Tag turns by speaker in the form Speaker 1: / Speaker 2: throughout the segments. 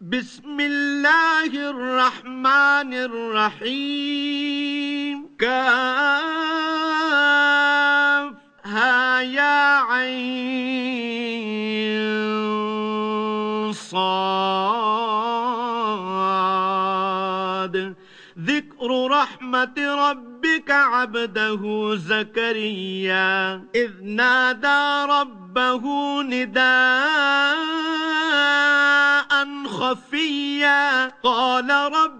Speaker 1: بسم الله الرحمن الرحيم. كاف ها يا عين صاد. ذكر رحمة ربك عبده زكريا. إذ نادى ربه نداء. خفيا. قال رب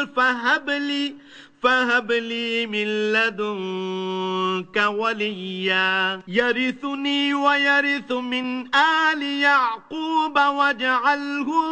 Speaker 1: فهب لي فهب لي من لدنك وليا. يرثني ويرث من آل يعقوب واجعله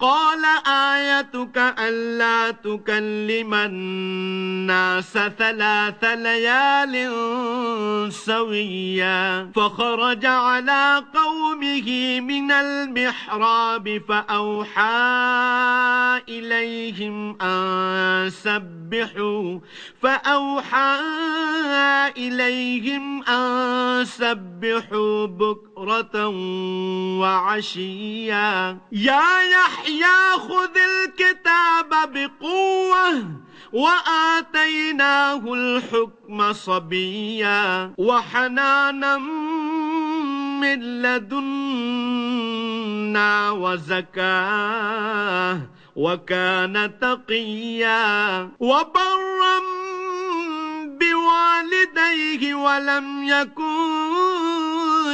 Speaker 1: قال آيتك ألا تكلم الناس ثلاث ليال سويا فخرج على قومه من المحراب فأوحى إليهم أن سبحوا فأوحى إليهم أن سبحوا بكرة وعشيا. يا يحيى خذ الكتاب بقوة وآتيناه الحكم صبيا وحنانا من لدنا وزكاة وكان تقيا وبرا بوالديه ولم يكن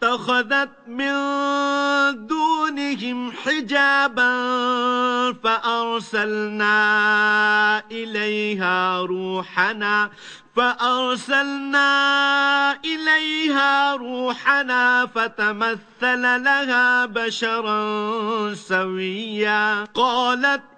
Speaker 1: فاتخذت من دونهم حجابا فأرسلنا إليها روحنا فأرسلنا إليها روحنا فتمثل لها بشرا سويا قالت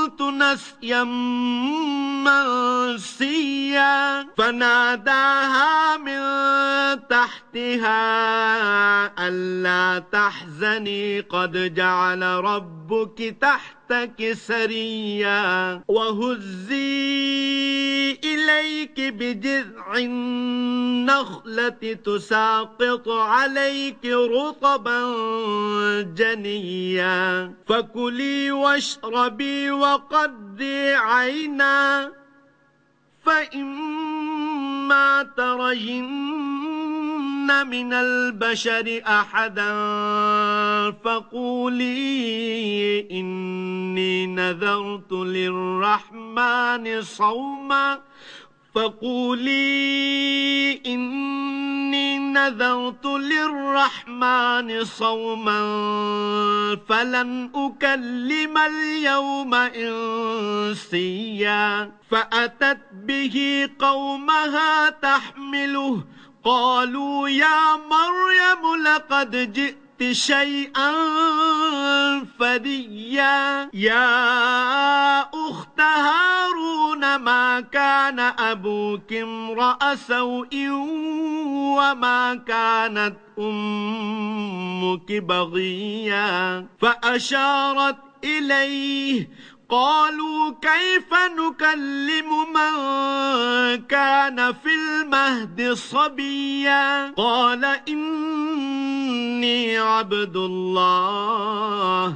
Speaker 1: نسيا منسيا فناداها من تحتها ألا تحزني قد جعل ربك سريا وهزي إليك بجذع النخلة تساقط عليك رطبا جنيا فكلي واشربي وقدي عينا فإما ترين من البشر أحدا فقولي إني نذرت للرحمن صوما فقولي إني نذرت للرحمن صوما فلن أكلم اليوم إنسيا فأتت به قومها تحمله قالوا يا مريم لقد جئت شيئا فريا يا أخت هارون ما كان أبوك امرأ سوء وما كانت أمك بغيا. فأشارت إليه قالوا كيف نكلم من كان في المهد صبيا قال إني عبد الله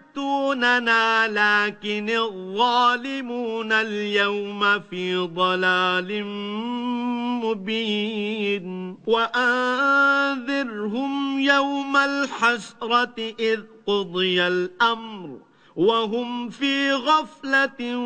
Speaker 1: يأتوننا لكن الظالمون اليوم في ضلال مبين. وأنذرهم يوم الحسرة إذ قضي الأمر. وهم في غفلة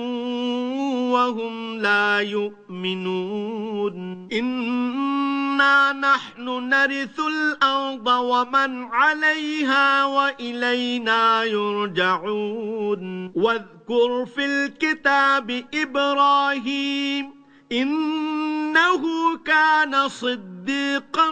Speaker 1: وهم لا يؤمنون. إنا نحن نرث الأرض ومن عليها وإلينا يرجعون. واذكر في الكتاب إبراهيم إنه كان صديقا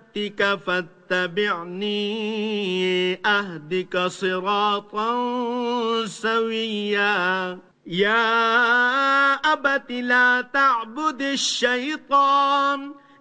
Speaker 1: يأتك فاتبعني أهدك صراطا سويا يا أبت لا تعبد الشيطان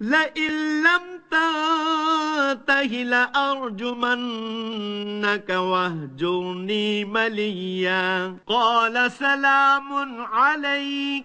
Speaker 1: لئن لم تنته لأرجمنك واهجرني مليا. قال سلام عليك.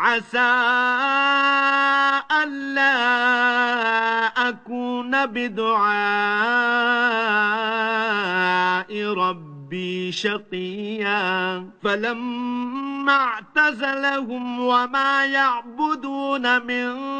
Speaker 1: عسى ألا أكون بدعاء ربي شقيا. فلما اعتزلهم وما يعبدون من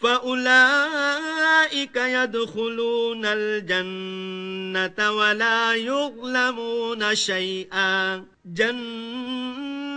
Speaker 1: فأولئك يدخلون الجنة ولا يظلمون شيئا.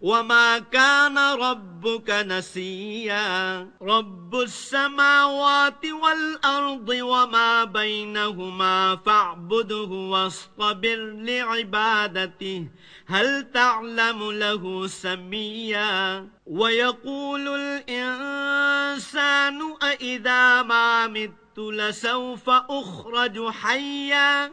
Speaker 1: وما كان ربك نسيا. رب السماوات والأرض وما بينهما فاعبده واصطبر لعبادته. هل تعلم له سميا؟ ويقول الإنسان أئذا ما مت لسوف أخرج حيا.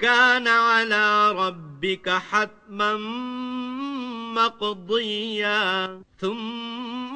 Speaker 1: كان على ربك حتما مقضيا. ثم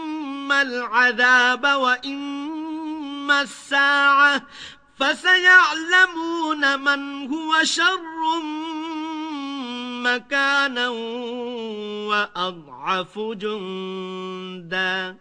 Speaker 1: العذاب وإما الساعة فسيعلمون من هو شر مكانا وأضعف جندا.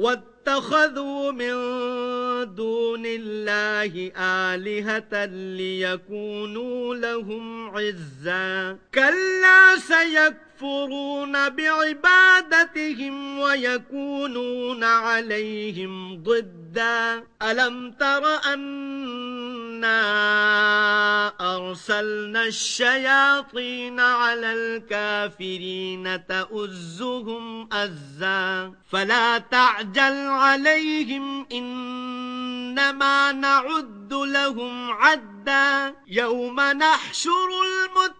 Speaker 1: واتخذوا من دون الله آلهة ليكونوا لهم عزا. كلا سيكفرون بعبادتهم ويكونون عليهم ضدا. ألم تر أنا أرسلنا الشياطين على الكافرين تؤزهم أزا. فلا تعجل عليهم إنما نعد لهم عدا. يوم نحشر المتقين